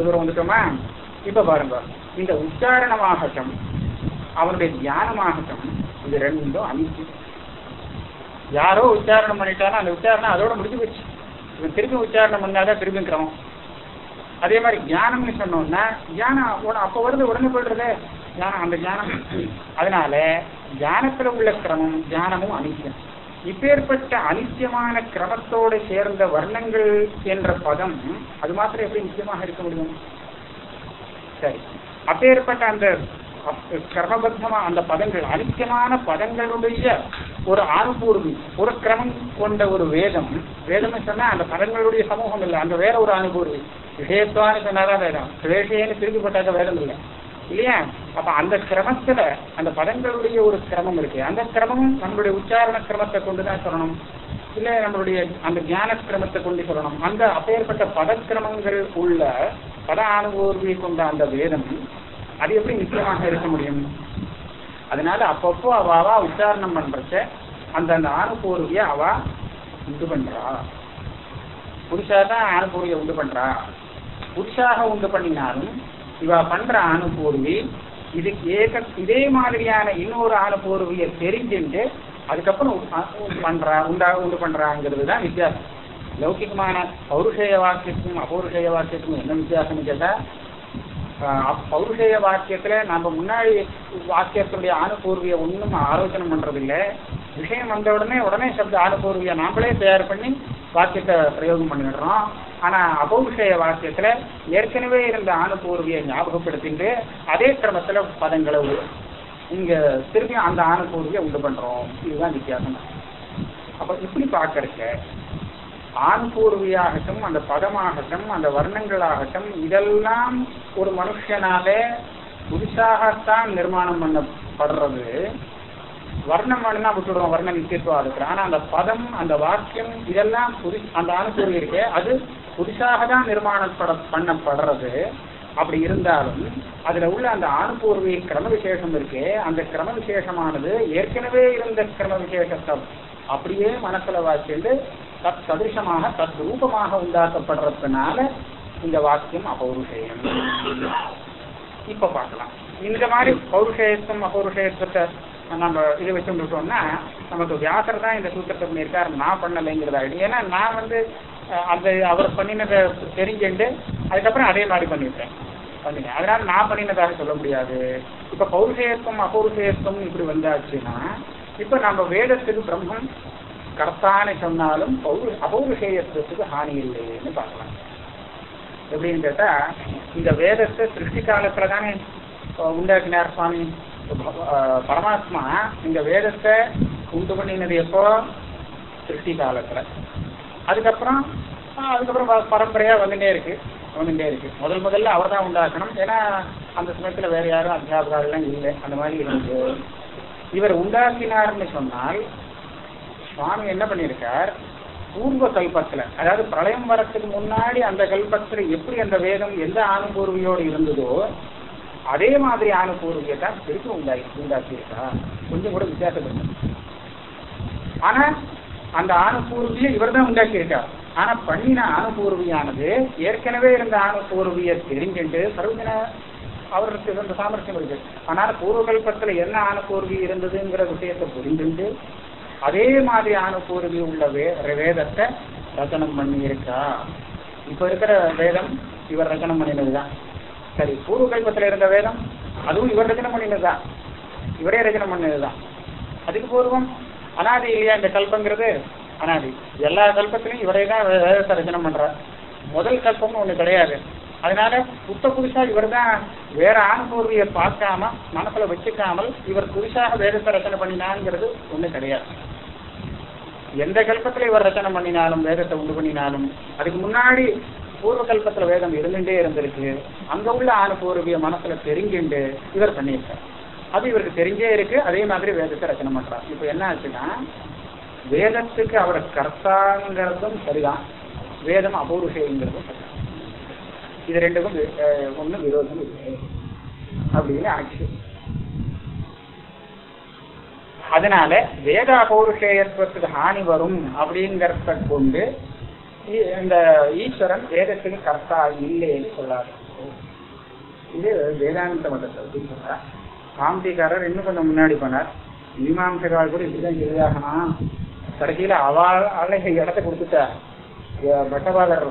இவ்வளவு தூரம் வந்துட்டோமா? இப்ப பாருங்க. இந்த உச்சாரணமாகட்டும் அவனுடைய தியானமாகட்டும் இது ரெண்டும் அனித்தியம் யாரோ உச்சாரணம் பண்ணிட்டானா அந்த உச்சாரணம் அதோட முடிஞ்சு போச்சு. இவன் திருப்பி உச்சாரணம் பண்ணாதான் திரும்பி கிரமம். அதே மாதிரி ஞானம்னு சொன்னோம்னா ஞானம் அப்போ அப்ப வருது உடனே போடுறது ஞானம் அந்த ஞானம் அதனால தியானத்துல உள்ள கிரமம் ஞானமும் அனித்தியம் இப்பேற்பட்ட அனித்தியமான கிரமத்தோடு சேர்ந்த வர்ணங்கள் என்ற பதம் அது மாத்திரம் எப்படி நிச்சயமாக இருக்க முடியும்? சரி. அப்பேற்பட்ட அந்த கிரமபத்தமா அந்த பதங்கள் அனித்தியமான பதங்களுடைய ஒரு அனுபூர்வி ஒரு கிரமம் கொண்ட ஒரு வேதம். வேதம்னு சொன்னா அந்த பதங்களுடைய சமூகம் இல்லை அந்த வேற ஒரு அனுபூர்வி விஷயத்துவான்னு சொன்னாதான் வேதம்? சுவேஷேன்னு திருப்பி வேதம் இல்லை. இல்லையா? அப்ப அந்த கிரமத்துல அந்த பதங்களுடைய ஒரு கிரமம் இருக்கு. அந்த கிரமமும் நம்மளுடைய உச்சாரண கிரமத்தை கொண்டுதான் சொல்லணும். இல்ல நம்மளுடைய அந்த ஞான கிரமத்தை கொண்டு சொல்லணும். அந்த அப்பேற்பட்ட பதக்கிரமங்கள் உள்ள பத அனுபவர்களை கொண்ட அந்த வேதம் அது எப்படி நிச்சயமாக இருக்க முடியும்? அதனால அப்பப்போ அவாவா உச்சாரணம் பண்றச்ச அந்த அந்த ஆணுபூர்விய அவா உண்டு பண்றா. புருஷா தான் ஆணுபூர்விய உண்டு பண்றா. புருஷாக உண்டு பண்ணினாலும் இவ பண்ற ஆணுபூர்வி இது ஏக இதே மாதிரியான இன்னொரு ஆணுபூர்விய தெரிஞ்சுட்டு அதுக்கப்புறம் உ- பண்றா உண்டா உண்டு பண்றாங்கிறது தான் வித்தியாசம். லௌகிகமான பௌருஷேய வாக்கியத்துக்கும் அபௌருஷேய வாக்கியத்துக்கும் என்ன வித்தியாசம்னு கேட்டா பௌருஷய பௌருஷேய வாக்கியத்துல நம்ம முன்னாடி வாக்கியத்துடைய ஆணுபூர்விய ஒன்றும் ஆலோசனை பண்றதில்லை. விஷயம் வந்த உடனே உடனே சப்த ஆணுபூர்விய நாமளே தயார் பண்ணி வாக்கியத்தை பிரயோகம் பண்ணிடுறோம். ஆனா அபௌஷய வாக்கியத்துல ஏற்கனவே இருந்த ஆணுபூர்வியை ஞாபகப்படுத்திட்டு அதே கிரமத்துல பதங்களை இங்க திரும்பி அந்த ஆணுபூர்வியை உண்டு பண்றோம். இதுதான் வித்தியாசம். அப்ப இப்படி பார்க்கறக்க ஆண்பூர்வியாகட்டும் அந்த பதமாகட்டும் அந்த வர்ணங்களாகட்டும் இதெல்லாம் ஒரு மனுஷனாலே புதுசாகத்தான் நிர்மாணம் பண்ணப்படுறது. வர்ணம் வேணும்னா விட்டுடுறோம் வர்ண இருக்கிற ஆனா அந்த பதம் அந்த வாக்கியம் இதெல்லாம் புது அந்த அனுசூரி இருக்கே அது புதுசாக தான் நிர்மாணப்பட பண்ணப்படுறது. அப்படி இருந்தாலும் அதுல உள்ள அந்த ஆணுபூர்வி கிரம விசேஷம் இருக்கு அந்த கிரம விசேஷமானது ஏற்கனவே இருந்த கிரம விசேஷத்தை அப்படியே மனசுல வாசிண்டு தத் சதிருஷமாக தத் ரூபமாக உண்டாக்கப்படுறதுனால இந்த வாக்கியம் அபௌருஷேயம். இப்ப பார்க்கலாம். இந்த மாதிரி பௌருஷேயத்துவம் அபௌருஷேயத்துவத்தை நம்ம இது வச்சுட்டோம்னா நமக்கு வியாசர் தான் இந்த சூத்திரத்தை பண்ணியிருக்காரு நான் பண்ணலைங்கிறதா ஏன்னா நான் வந்து அந்த அவர் பண்ணினதை தெரிஞ்சுட்டு அதுக்கப்புறம் அதே மாதிரி பண்ணிவிட்டேன் பண்ணிட்டேன். அதனால நான் பண்ணினதாக சொல்ல முடியாது. இப்ப பௌருஷேயத்துவம் அபௌருஷேயத்துவம் இப்படி வந்தாச்சுன்னா இப்ப நம்ம வேதத்துக்கு பிரம்மம் கர்த்தான்னு சொன்னாலும் பௌரு அபௌருஷேயத்துவத்துக்கு ஹானி இல்லைன்னு பார்க்கலாம். எப்படின்னு கேட்டா இந்த வேதத்தை சிருஷ்டி காலத்துல தானே உண்டாக்கினார் சுவாமி? பரமாத்மா இந்த வேதத்தை உண்டு பண்ணினது எப்போ? சிருஷ்டி காலத்துல. அதுக்கப்புறம் அதுக்கப்புறம் பரம்பரையா வந்துட்டே இருக்கு. வந்துட்டே இருக்கு. முதல் முதல்ல அவர் தான் உண்டாக்கணும். ஏன்னா அந்த சமயத்துல வேற யாரும் அத்தியாபகாரெல்லாம் இல்லை. அந்த மாதிரி இருந்துச்சு இவர் உண்டாக்கினார்னு சொன்னால் சுவாமி என்ன பண்ணியிருக்கார்? பூர்வ கல்பத்துல அதாவது பிரளயம் வரத்துக்கு முன்னாடி அந்த கல்பத்துல எப்படி அந்த வேதம் எந்த ஆணுபூர்வியோடு இருந்ததோ அதே மாதிரி ஆணுபூர்வியை தான் திருப்பி உண்டாக்கி உண்டாக்கியிருக்கா? கொஞ்சம் கூட வித்தியாசம் ஆனா அந்த ஆணுபூர்வியை இவர் தான் உண்டாக்கியிருக்கார். ஆனா பண்ணின ஆணுபூர்வியானது ஏற்கனவே இருந்த ஆணுபூர்வியை தெரிஞ்சுட்டு சர்வஜன அவருக்கு இருந்த சாமர்த்தியம் இருக்கு. ஆனால் பூர்வகல்பத்துல என்ன ஆணுபூர்வி இருந்ததுங்கிற விஷயத்தை புரிந்துண்டு அதே மாதிரி ஆணுபூர்வி உள்ள வே வேதத்தை ரச்சனம் பண்ணியிருக்கா. இப்ப இருக்கிற வேதம் இவர் ரச்சனம் பண்ணினதுதான். சரி பூர்வ பூர்வகல்பத்துல இருந்த வேதம் அதுவும் இவர் ரச்சனை பண்ணினதுதான். இவரே ரச்சனை பண்ணதுதான் அதுக்கு பூர்வம் அனாதி இல்லையா இந்த கல்பங்கிறது? அனாதி. எல்லா கல்பத்திலையும் இவரே தான் வேதத்தை ரச்சனை பண்றார். முதல் கல்பம்னு ஒண்ணு கிடையாது. அதனால புத்த புதுசா இவர் தான் வேற ஆணுபூர்வியை பார்க்காம மனசுல வச்சுக்காமல் இவர் புதுசாக வேதத்தை ரச்சனை பண்ணினாங்கிறது ஒண்ணு கிடையாது. எந்த கல்பத்துல இவர் ரச்சனை பண்ணினாலும் வேதத்தை உண்டு பண்ணினாலும் அதுக்கு முன்னாடி பூர்வ கல்பத்துல வேதம் இருந்துட்டே இருந்திருக்கு. அங்க உள்ள ஆணுபூர்விய மனசுல தெரிஞ்சுண்டு இவர் பண்ணியிருக்கார். அது இவருக்கு தெரிஞ்சே இருக்கு. அதே மாதிரி வேதத்தை ரச்சனை பண்றார். இப்ப என்ன ஆச்சுன்னா வேதத்துக்கு அவர் கர்த்தாங்கிறதும் சரிதான். வேதம் அபௌருஷேங்கிறதும் சரிதான். இது ரெண்டுக்கும் ஒன்றும் விரோதம் அப்படின்னு ஆச்சு. அதனால வேத அபௌருஷேயத்துவத்துக்கு ஹானி வரும் அப்படிங்கிறத கொண்டு இந்த ஈஸ்வரன் வேதத்துக்கு கர்த்தா இல்லைன்னு சொல்லாரு. இது வேதாந்த மதத்தை அப்படின்னு சொல்றார் காந்திகாரர் இன்னும் கொஞ்சம் முன்னாடி போனார். மீமாம்சகால் கூட இப்படிதான் எழுதாகணும் கடைசியில அவள் அழகை இடத்த கொடுத்துட்டா பட்டபாதர்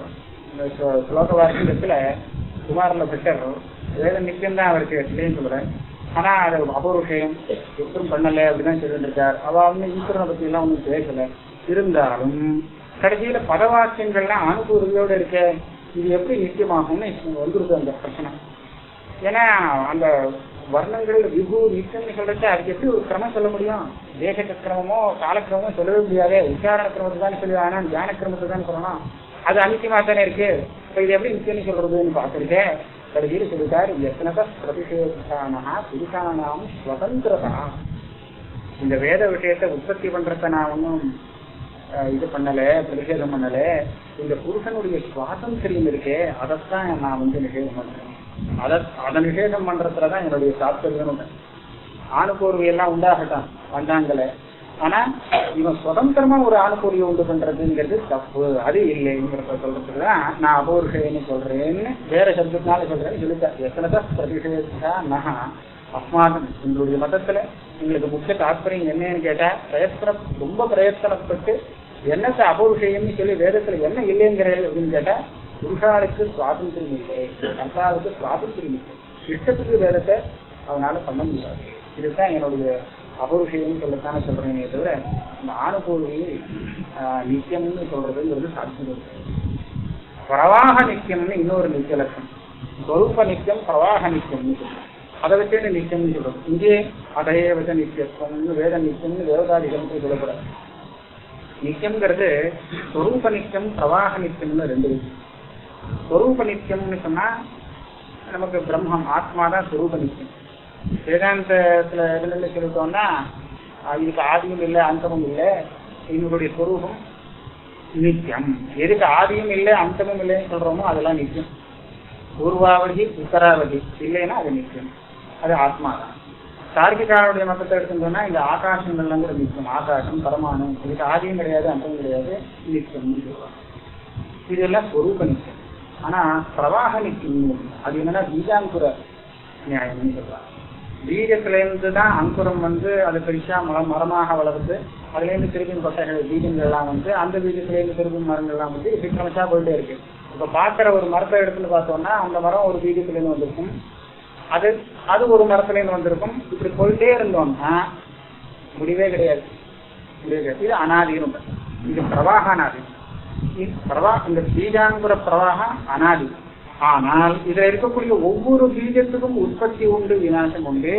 இந்த குமாரில் ஸ்லோக வாக்கியத்துல குமாரில வேத நித்தியம் தான் அவருக்கு இல்லைன்னு சொல்றேன். ஆனா அது அபௌருஷயம் எப்பவும் பண்ணல அப்படிதான் சொல்லிட்டு இருக்கார். அவ வந்து ஈஸ்வரனை பத்தி எல்லாம் ஒன்றும் பேசல. இருந்தாலும் கடைசியில பதவாக்கியங்கள்லாம் அனுபூர்வியோட இருக்க இது எப்படி நிச்சயமாகும்னு வந்துருது அந்த பிரச்சனை. ஏன்னா அந்த வர்ணங்கள் விபு நித்தியம் சொல்றது அதுக்கு எப்படி ஒரு கிரமம் சொல்ல முடியும்? தேச கிரமமோ காலக்கிரமமோ சொல்லவே முடியாதே. உச்சாரண கிரமத்தை தான் சொல்லி ஆனா தியான கிரமத்தை தான் சொல்லணும். அது அனித்தியமா தானே இருக்கு. இப்ப இது எப்படி நிச்சயம்னு சொல்றதுன்னு பார்த்துருக்கேன் கடைசியில் சொல்லிட்டார் எத்தனத பிரதிஷேதானா புருஷானாம் சுதந்திரதா இந்த வேத விஷயத்தை உற்பத்தி பண்றத நான் ஒன்றும் இது பண்ணல பிரதிஷேதம் பண்ணல. இந்த புருஷனுடைய சுவாதந்திரியம் இருக்கே அதைத்தான் நான் வந்து நிஷேதம் பண்றேன். அத அதை நிஷேதம் பண்றதுலதான் என்னுடைய தாத்பரியம் ஆணுபூர்வி எல்லாம் உண்டாகட்டும் வந்தாங்களே. ஆனா இவன் சுதந்திரமா ஒரு ஆணுக்கோரிய உண்டு பண்றதுங்கிறது தப்பு அது இல்லைங்கிறத சொல்றதுக்கு நான் அபோர்ஷேன்னு சொல்றேன்னு வேற சப்தத்தினால சொல்றேன்னு சொல்லிட்டேன். எத்தனை பிரதிஷேதா நகா அஸ்மாதம் எங்களுடைய மதத்துல எங்களுக்கு முக்கிய தாற்பயம் என்னன்னு கேட்டா பிரயத்தனம் ரொம்ப பிரயத்தனப்பட்டு என்னத்தை அபவிஷயம்னு சொல்லி வேதத்துல என்ன இல்லைங்கிறது அப்படின்னு கேட்டா புருஷாருக்கு சுவாதந்திரம் இல்லை சந்தாவுக்கு சுவாதந்திரம் இல்லை. இஷ்டத்துக்கு வேதத்தை அவனால பண்ண முடியாது. இதுதான் என்னுடைய அபவிஷயம்னு சொல்லத்தானே சொல்றேனே தவிர இந்த ஆணுபூர்வி நித்தியம்னு சொல்றதுங்கிறது சாத்தியம் பிரவாக நித்தியம்னு இன்னொரு நித்திய லட்சம் ஸ்வரூப நித்தியம் பிரவாக நித்தியம்னு சொல்றேன் அதை வச்சே நித்தியம்னு சொல்றோம். இங்கே அதையே வச்ச வேத நித்தியம்னு தேவதாதிகம் சொல்லப்படாது. நித்தியம்ங்கிறது ஸ்வரூப நித்தியம் பிரவாக நித்தியம்னு ரெண்டு ஸ்வரூப நித்தியம்னு சொன்னா நமக்கு பிரம்மம் ஆத்மா தான் ஸ்வரூப நித்தியம் வேதாந்தத்துல எதுல சொல்லிட்டோம்னா இதுக்கு ஆதியும் இல்லை அந்தமும் இல்லை. இவங்களுடைய ஸ்வரூபம் நித்தியம் எதுக்கு ஆதியும் இல்லை அந்தமும் இல்லைன்னு சொல்றோமோ அதெல்லாம் நித்தியம் பூர்வாவதி உத்தராவதி இல்லைன்னா அது நித்தியம் அது ஆத்மா தான் தார்க்கிகாருடைய மதத்தை எடுத்துட்டோம்னா இந்த ஆகாசங்கள்லாம் கூட நித்தியம் ஆகாசம் பரமானு இதுக்கு ஆதியும் கிடையாது அந்தமும் கிடையாது நித்தியம் இதெல்லாம் ஸ்வரூப நித்தியம் ஆனா பிரவாக நித்தியம் அது என்னன்னா பீஜாங்குர நியாயம்னு சொல்றாங்க. பீஜத்துல இருந்து தான் அங்குரம் வந்து அது பெருசா மரம் மரமாக வளருது. அதுல இருந்து திருப்பி கொட்டைகள் பீஜங்கள் எல்லாம் வந்து அந்த பீஜத்துல இருந்து திருப்பி மரங்கள்லாம் வந்து இப்படி கிரமச்சா போயிட்டே இருக்கு. இப்ப பாக்குற ஒரு மரத்தை எடுத்துன்னு பார்த்தோம்னா அந்த மரம் ஒரு பீஜத்துல இருந்து வந்திருக்கும். அது அது ஒரு மரத்துல இருந்து வந்திருக்கும். இப்படி போயிட்டே இருந்தோம்னா முடிவே கிடையாது. முடிவே கிடையாது. இது அனாதியும் இது பிரவாக அனாதி இது பிரவா இந்த பீஜாங்கிற பிரவாகம் அனாதி. ஆனால் இதுல இருக்கக்கூடிய ஒவ்வொரு பீஜத்துக்கும் உற்பத்தி உண்டு விநாசம் உண்டு.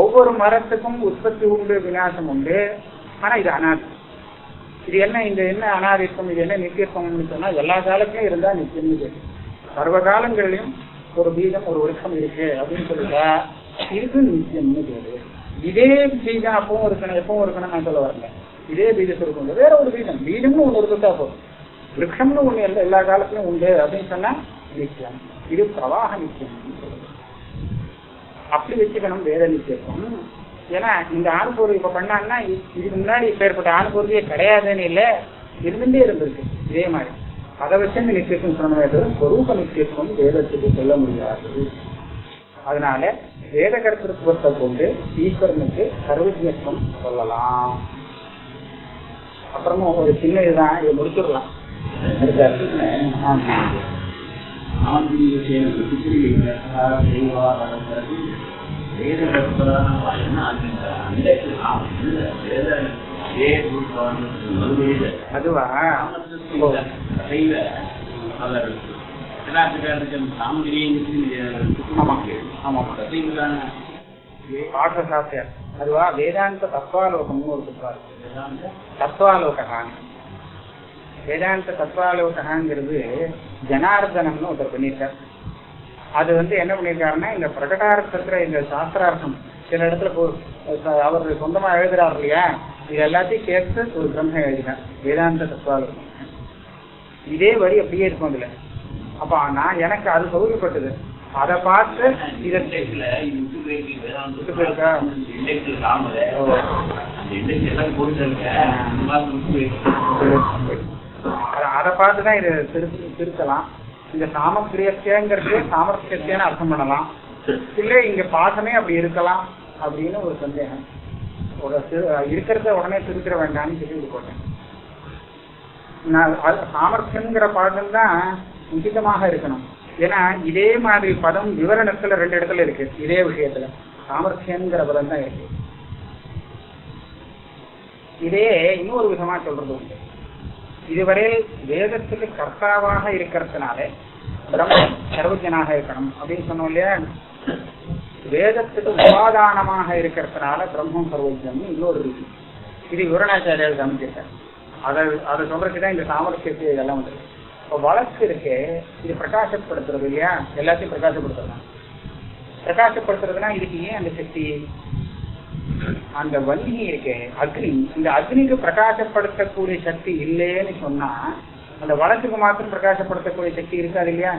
ஒவ்வொரு மரத்துக்கும் உற்பத்தி உண்டு விநாசம் உண்டு. ஆனா இது அனாதி. இது என்ன இந்த என்ன அனாதித்தம் இது என்ன நித்தியத்துவம்னு சொன்னா எல்லா காலத்திலயும் இருந்தா நித்தியம்னு கேட்டு சர்வ காலங்களிலும் ஒரு பீஜம் ஒரு ஒழுக்கம் இருக்கு அப்படின்னு சொல்லிட்டா இது நித்தியம்னு பேரு இதே பீஜம் அப்பவும் இருக்கணும் எப்பவும் இருக்கணும் நான் சொல்ல வரல. இதே பீஜம் இருக்கும் வேற ஒரு பீஜம். பீஜம்னு ஒண்ணு இருக்கா போதும் விரக்ஷம்னு ஒண்ணு எல்லா எல்லா காலத்திலும் உண்டு அப்படின்னு சொன்னா நிச்சயம். இது பிரவாக நிச்சயம் அப்படி வச்சுக்கணும் வேத நிச்சயம். ஏன்னா இந்த ஆணுபூர்வம் இப்ப பண்ணாங்கன்னா இதுக்கு முன்னாடி இப்ப ஏற்பட்ட ஆணுபூர்வியே கிடையாதுன்னு இல்ல இருந்துட்டே இருந்திருக்கு. இதே மாதிரி. அதை வச்சு இந்த நித்தியத்துவம் சொன்னவே ஸ்வரூப நித்தியத்துவம் வேதத்துக்கு சொல்ல முடியாது. அதனால வேத கருத்திருத்துவத்தை கொண்டு ஈஸ்வரனுக்கு சர்வஜத்துவம் சொல்லலாம். அப்புறமா ஒரு சின்ன இதுதான். இதை முடிச்சிடலாம். ஆமா. அதுவா? ஓ, சாஸ்திரம் அதுவா? வேதாந்த தத்வாலோகம்னு ஒரு சொல்றாரு தத்வாலோகான் வேதாந்த தத்வாலோகாங்கிறது ஜனார்தனம்னு ஒருத்தர் பண்ணியிருக்கார். அது வந்து என்ன பண்ணியிருக்காருன்னா இந்த பிரகடார்த்தத்துல இந்த சாஸ்திரார்த்தம் சில இடத்துல போ- அவர் சொந்தமா எழுதுறாரு இல்லையா? இது எல்லாத்தையும் சேர்த்து ஒரு பிரம்ம எழுதினார் வேதாந்த தத்வாலோகம் இதே வரி அப்படியே இருக்கும் அதுல. அப்ப நான் எனக்கு அது சௌகரியப்பட்டது. அதை பார்த்து இதை. அத- பார்த்துதான் இதை திரு திருத்தலாம். இந்த சாமக்கிரியத்தியங்கிறது சாமர்த்தியத்தியன்னு அர்த்தம் பண்ணலாம். இல்ல இங்க பாசமே அப்படி இருக்கலாம் அப்படின்னு ஒரு சந்தேகம். இருக்கிறத உடனே திருத்திர வேண்டாம்னு சொல்லி இது நான் சாமர்த்தியங்கிற பதம் தான் உச்சிதமாக இருக்கணும். ஏன்னா இதே மாதிரி பதம் விவரணத்துல ரெண்டு இடத்துல இருக்கு இதே விஷயத்துல. சாமர்த்தியங்கிற பதம் தான் இருக்கு. இதே இன்னொரு விதமா சொல்றது உண்டு. இதுவரையில் வேதத்துக்கு கர்த்தாவாக இருக்கிறதுனால பிரம்மன் சர்வஜனாக இருக்கணும் அப்படின்னு சொன்னோம் இல்லையா? வேதத்துக்கு உபாதானமாக இருக்கிறதுனால பிரம்மம் சர்வஜன் இன்னொரு ரீதி இது விவரணாச்சாரியால் கவனிச்சிருக்காரு. அதை அதை சொல்றதுக்கு தான் இந்த சாமர்த்தியத்தை இதெல்லாம் வந்து இப்போ வழக்கு இருக்கு இது பிரகாசப்படுத்துறது இல்லையா? எல்லாத்தையும் பிரகாசப்படுத்துறது பிரகாசப்படுத்துறதுனா இதுக்கு ஏன் அந்த சக்தி? அந்த வன்னி இருக்கு அக்னி. இந்த அக்னிக்கு பிரகாசப்படுத்தக்கூடிய சக்தி இல்லைன்னு சொன்னா அந்த வழக்குக்கு மாத்திரம் பிரகாசப்படுத்தக்கூடிய சக்தி இருக்காது இல்லையா?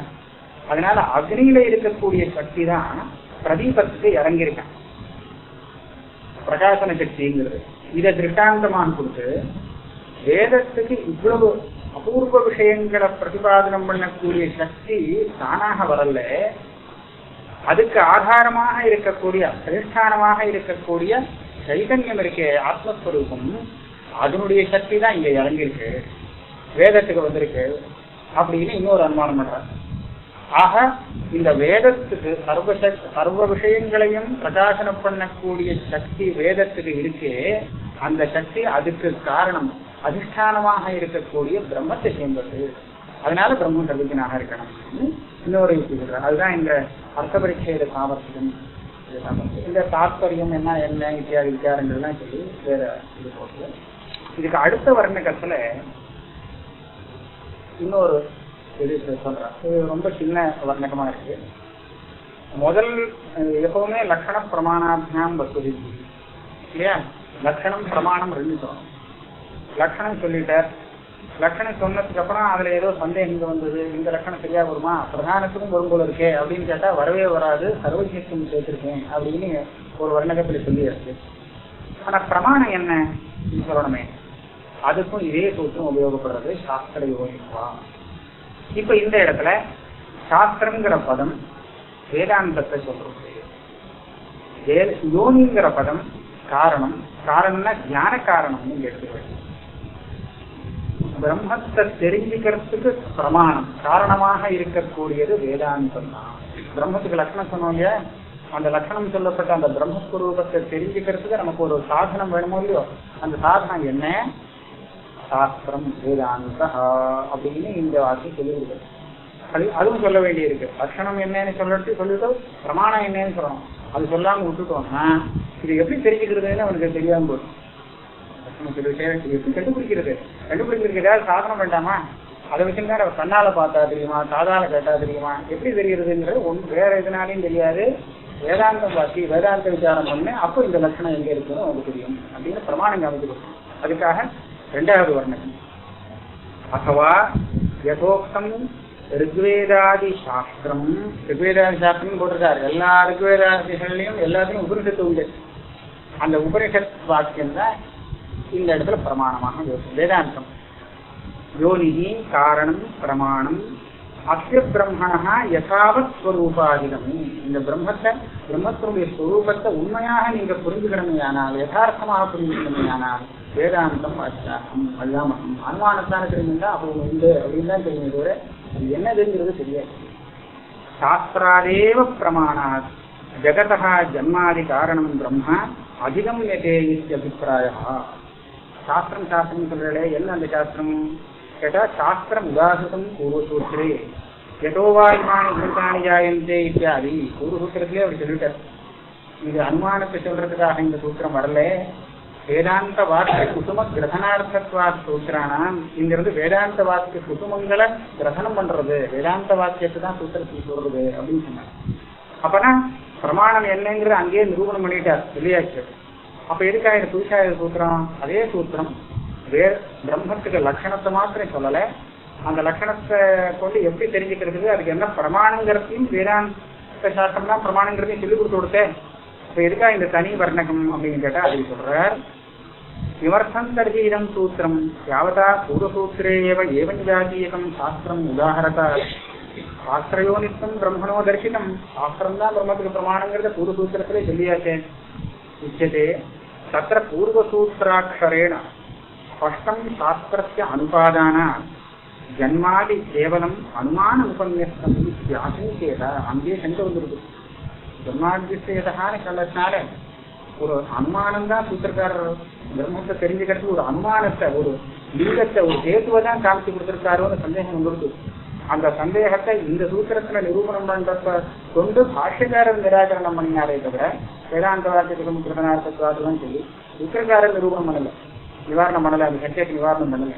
அதனால அக்னியில இருக்கக்கூடிய சக்தி தான் பிரதீபத்துக்கு இறங்கியிருக்கான். பிரகாசன சக்திங்கிறது. இதை திருஷ்டாந்தமான் கொடுத்து வேதத்துக்கு இவ்வளவு அபூர்வ விஷயங்களை பிரதிபாதனம் பண்ணக்கூடிய சக்தி தானாக வரல. அதுக்கு ஆதாரமாக இருக்கக்கூடிய அதிஷ்டானமாக இருக்கக்கூடிய சைதன்யம் இருக்கே ஆத்மஸ்வரூபம். அதனுடைய சக்தி தான் இங்க இறங்கியிருக்கு. வேதத்துக்கு வந்திருக்கு. அப்படின்னு இன்னொரு அனுமானம் பண்றாரு. ஆக இந்த வேதத்துக்கு சர்வ சர்வ விஷயங்களையும் பிரகாசனம் பண்ணக்கூடிய சக்தி வேதத்துக்கு இருக்கே அந்த சக்தி அதுக்கு காரணம் அதிஷ்டானமாக இருக்கக்கூடிய பிரம்மத்தை சேர்ந்தது அதனால பிரம்மம் சர்வஜனாக இருக்கணும். இன்னொரு யுக்தி அதுதான் இந்த அர்த்த பரிச்சேத சாமர்த்தியம் இந்த தாத்பரியம் என்ன என்ன இத்தியாதி விசாரங்கள்லாம் சொல்லி வேற இது போட்டு. இதுக்கு அடுத்த வர்ணகத்துல இன்னொரு இது சொல்றேன் இது ரொம்ப சின்ன வர்ணகமா இருக்கு. முதல் எப்பவுமே லக்ஷணம் பிரமாணாபியாம் வசதி. இல்லையா? லட்சணம் பிரமாணம் ரெண்டு சொல்லணும் லட்சணம் சொல்லிட்டார். லட்சணம் சொன்னதுக்கு அப்புறம் அதுல ஏதோ சந்தேகம் வந்தது. இந்த லட்சணம் சரியா வருமா? பிரதானத்துக்கும் வரும் போல இருக்கே. அப்படின்னு கேட்டா வரவே வராது. சர்வஜித்துவம் சேர்த்திருக்கேன் அப்படின்னு ஒரு வர்ணகத்துல சொல்லியிருக்கு ஆனா பிரமாணம் என்ன? சொல்லணுமே அதுக்கும் இதே சூத்திரம் உபயோகப்படுறது சாஸ்திர யோகிப்பா இப்ப இந்த இடத்துல சாஸ்திரம்ங்கிற பதம் வேதாந்தத்தை சொல்றோம் யோனிங்கிற பதம் காரணம். காரணம்னா ஞான காரணம்னு நீங்க எடுத்துக்கிறேன் பிரம்மத்தை தெரிஞ்சுக்கிறதுக்கு பிரமாணம். காரணமாக இருக்கக்கூடியது வேதாந்தம் தான். பிரம்மத்துக்கு லட்சணம் சொன்னோம் இல்லையா? அந்த லட்சணம் சொல்லப்பட்ட அந்த பிரம்மஸ்வரூபத்தை தெரிஞ்சுக்கிறதுக்கு நமக்கு ஒரு சாதனம் வேணுமோ இல்லையோ? அந்த சாதனம் என்ன? சாஸ்திரம் வேதாந்த அப்படின்னு இந்த வாக்கியம் சொல்லியிருக்கு. அது அதுவும் சொல்ல வேண்டியிருக்கு. லட்சணம் என்னன்னு சொல்லிட்டு சொல்லிட்டு பிரமாணம் என்னன்னு சொல்லணும் அது சொல்லாம விட்டுட்டோம்னா இது எப்படி தெரிஞ்சுக்கிறதுன்னு அவனுக்கு தெரியாம போயிடும். லட்சணம் இது எப்படி கண்டுபிடிக்கிறது? கண்டுபிடிக்கிறதுக்கு ஏதாவது சாதனம் வேண்டாமா? அதை வச்சுருந்தா அவர் கண்ணால பார்த்தா தெரியுமா? காதால கேட்டா தெரியுமா? எப்படி தெரிகிறதுங்கிறது ஒன்று வேற எதுனாலையும் தெரியாது. வேதாந்தம் வாசி வேதாந்த விசாரம் பண்ணு. அப்போ இந்த லட்சணம் எங்க இருக்குன்னு அவங்களுக்கு தெரியும். அப்படின்னு பிரமாணம் காமிச்சு அதுக்காக ரெண்டாவது வர்ணகம். அथवा யதோக்தம் ரிக்வேதாதி சாஸ்திரம். ரிக்வேதாதி சாஸ்திரம் போட்டிருக்காரு. எல்லா ரிக்வேதாதிகள்லையும் எல்லாத்தையும் உபனிஷத்து உண்டு. அந்த உபனிஷத் வாக்கியம் தான் இந்த இடத்துல பிரமாணமாக வேதாந்தம். யோனிகி காரணம் பிரமாணம். அஸ்ய பிரம்மணா யசாவத் ஸ்வரூபாதிகம். இந்த பிரம்மத்தை பிரம்மத்தினுடைய ஸ்வரூபத்தை உண்மையாக நீங்க புரிஞ்சுக்கணுமே ஆனால் யதார்த்தமாக புரிஞ்சுக்கணுமே ஆனால் வேதாந்தம் அச்சாகம் அல்லாமகம் அனுமானத்தான தெரிஞ்சுட்டா அப்போ உண்டு அப்படின்னு தான் தெரியும் தவிர அது என்னதுங்கிறது தெரியாது. சாஸ்திராதேவ பிரமாணா ஜெகதா ஜன்மாதி காரணம் பிரம்மா அதிகம் எதே இத்தியபிப்பிராய சாஸ்திரம் சாஸ்திரம் சொல்றே என்ன அந்த சாஸ்திரம்? கேட்டா சாஸ்திரம் உதாசிதம் பூர்வசூத்திரே எதோவா இமானி கிருத்தானி ஜாயந்தே இத்தியாதி. பூர்வசூத்திரத்திலே அவர் சொல்லிட்டார். இது அனுமானத்தை சொல்றதுக்காக இந்த சூத்திரம் வரல. வேதாந்த வாக்கிய குசும கிரகணார்த்தத்வா சூத்திரானாம். இங்கிருந்து வேதாந்த வாக்கிய குசுமங்களை கிரகணம் பண்றது. வேதாந்த வாக்கியத்தை தான் சூத்திரத்தில் சொல்றது அப்படின்னு சொன்னாங்க அப்பனா பிரமாணம் என்னங்கிற அங்கேயே நிரூபணம் பண்ணிட்டார். வெளியாச்சு அப்ப எதுக்காக இந்த புதுசா சூத்திரம்? அதே சூத்திரம். வேற பிரம்மத்துக்கு லட்சணத்தை மாத்திரம் சொல்லல. அந்த லட்சணத்தை கொண்டு எப்படி தெரிஞ்சுக்கிறது அதுக்கு என்ன பிரமாணங்கிறதையும் வேதாந்த சாஸ்திரம் தான் பிரமாணங்கிறதையும் சொல்லி கொடுத்து கொடுத்தேன். இப்ப எதுக்காக இந்த தனி வர்ணகம் அப்படின்னு கேட்டா அதுக்கு சொல்றார் किमर्थं तर्हि इदं सूत्रं यावता पूर्वसूत्रे एव एवं जातीयकं शास्त्रम् उदाहरत சாஸ்திரயோனித்தம் பிரம்மணோ தரிசிதம் சாஸ்திரம் தான் பிரம்மத்துக்கு பிரமாணங்கிறத பூர்வசூத்திரத்திலே சொல்லியாச்சே உச்சதே தத்திர பூர்வசூத்திராட்சரேண ஸ்பஷ்டம் சாஸ்திரஸ்ய அனுபாதான ஜன்மாதி கேவலம் அனுமான உபன்யஸ்தம் ஆசங்கேத அங்கேயே சண்டை வந்துருக்கு ஜன்மாதிசேதான்னு சொன்னதுனால ஒரு அனுமானம் தான் சூத்திரக்காரர் பிரம்மத்தை தெரிஞ்சுக்கிறதுக்கு ஒரு அனுமானத்தை ஒரு லிங்கத்தை ஒரு ஹேத்துவை தான் காமிச்சு கொடுத்திருக்காரோன்னு சந்தேகம் வந்துருக்கு அந்த சந்தேகத்தை இந்த சூத்திரத்துல நிரூபணம் பண்றப்ப கொண்டு பாஷ்யக்காரர் நிராகரணம் பண்ணினாரே தவிர வேதாந்த வாக்கியத்துக்கும் கிருதனார்த்தத்வாதெல்லாம் சொல்லி சூத்திரக்காரர் நிரூபணம் பண்ணல. நிவாரணம் பண்ணல அந்த சத்தியத்தை நிவாரணம் பண்ணல.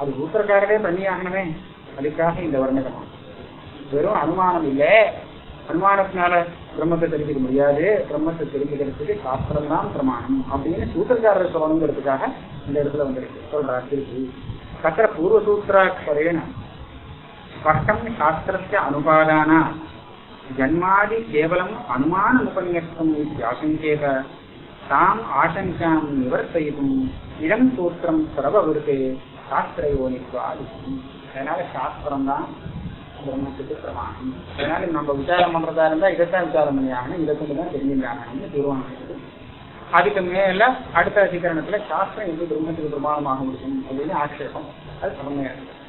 அது சூத்திரக்காரரே பண்ணி அதுக்காக இந்த வர்ணகமா. வெறும் அனுமானம் இல்லை. அனுமானத்தினால பிரம்மத்தை தெரிஞ்சுக்க முடியாது. பிரம்மத்தை தெரிஞ்சுக்கிறதுக்கு சாஸ்திரம் தான் பிரமாணம். அப்படின்னு சூத்திரக்காரர் சொல்லணுங்கிறதுக்காக இந்த இடத்துல வந்திருக்கு. சொல்றார். திருப்பி தத்திர பூர்வசூத்திராட்சரேன ஸ்பஷ்டம் சாஸ்திரஸ்ய அனுபாதானா ஜன்மாதி கேவலம் அனுமானமுபன்யஸ்தம் ஆசங்கேத. தாம் ஆசங்காம் நிவர்த்தையும் இடம் சூத்திரம் சர்வவிருத்தே சாஸ்திரயோனித்வாதி அதனால சாஸ்திரம் தான் பிரம்மத்துக்கு பிரமாணம். அதனால நம்ம விசாரம் பண்றதா இருந்தா இதைத்தான் விசாரம் பண்ணி ஆகணும் இதை கொண்டு தான் தெரிஞ்சுக்கிறாங்கன்னு தீர்மானம் அதுக்கு மேல அடுத்த அதிகரணத்துல சாஸ்திரம் எப்படி பிரம்மத்துக்கு பிரமாணமாக முடியும் அப்படின்னு ஆட்சேபம். அது சமமையா இருக்கு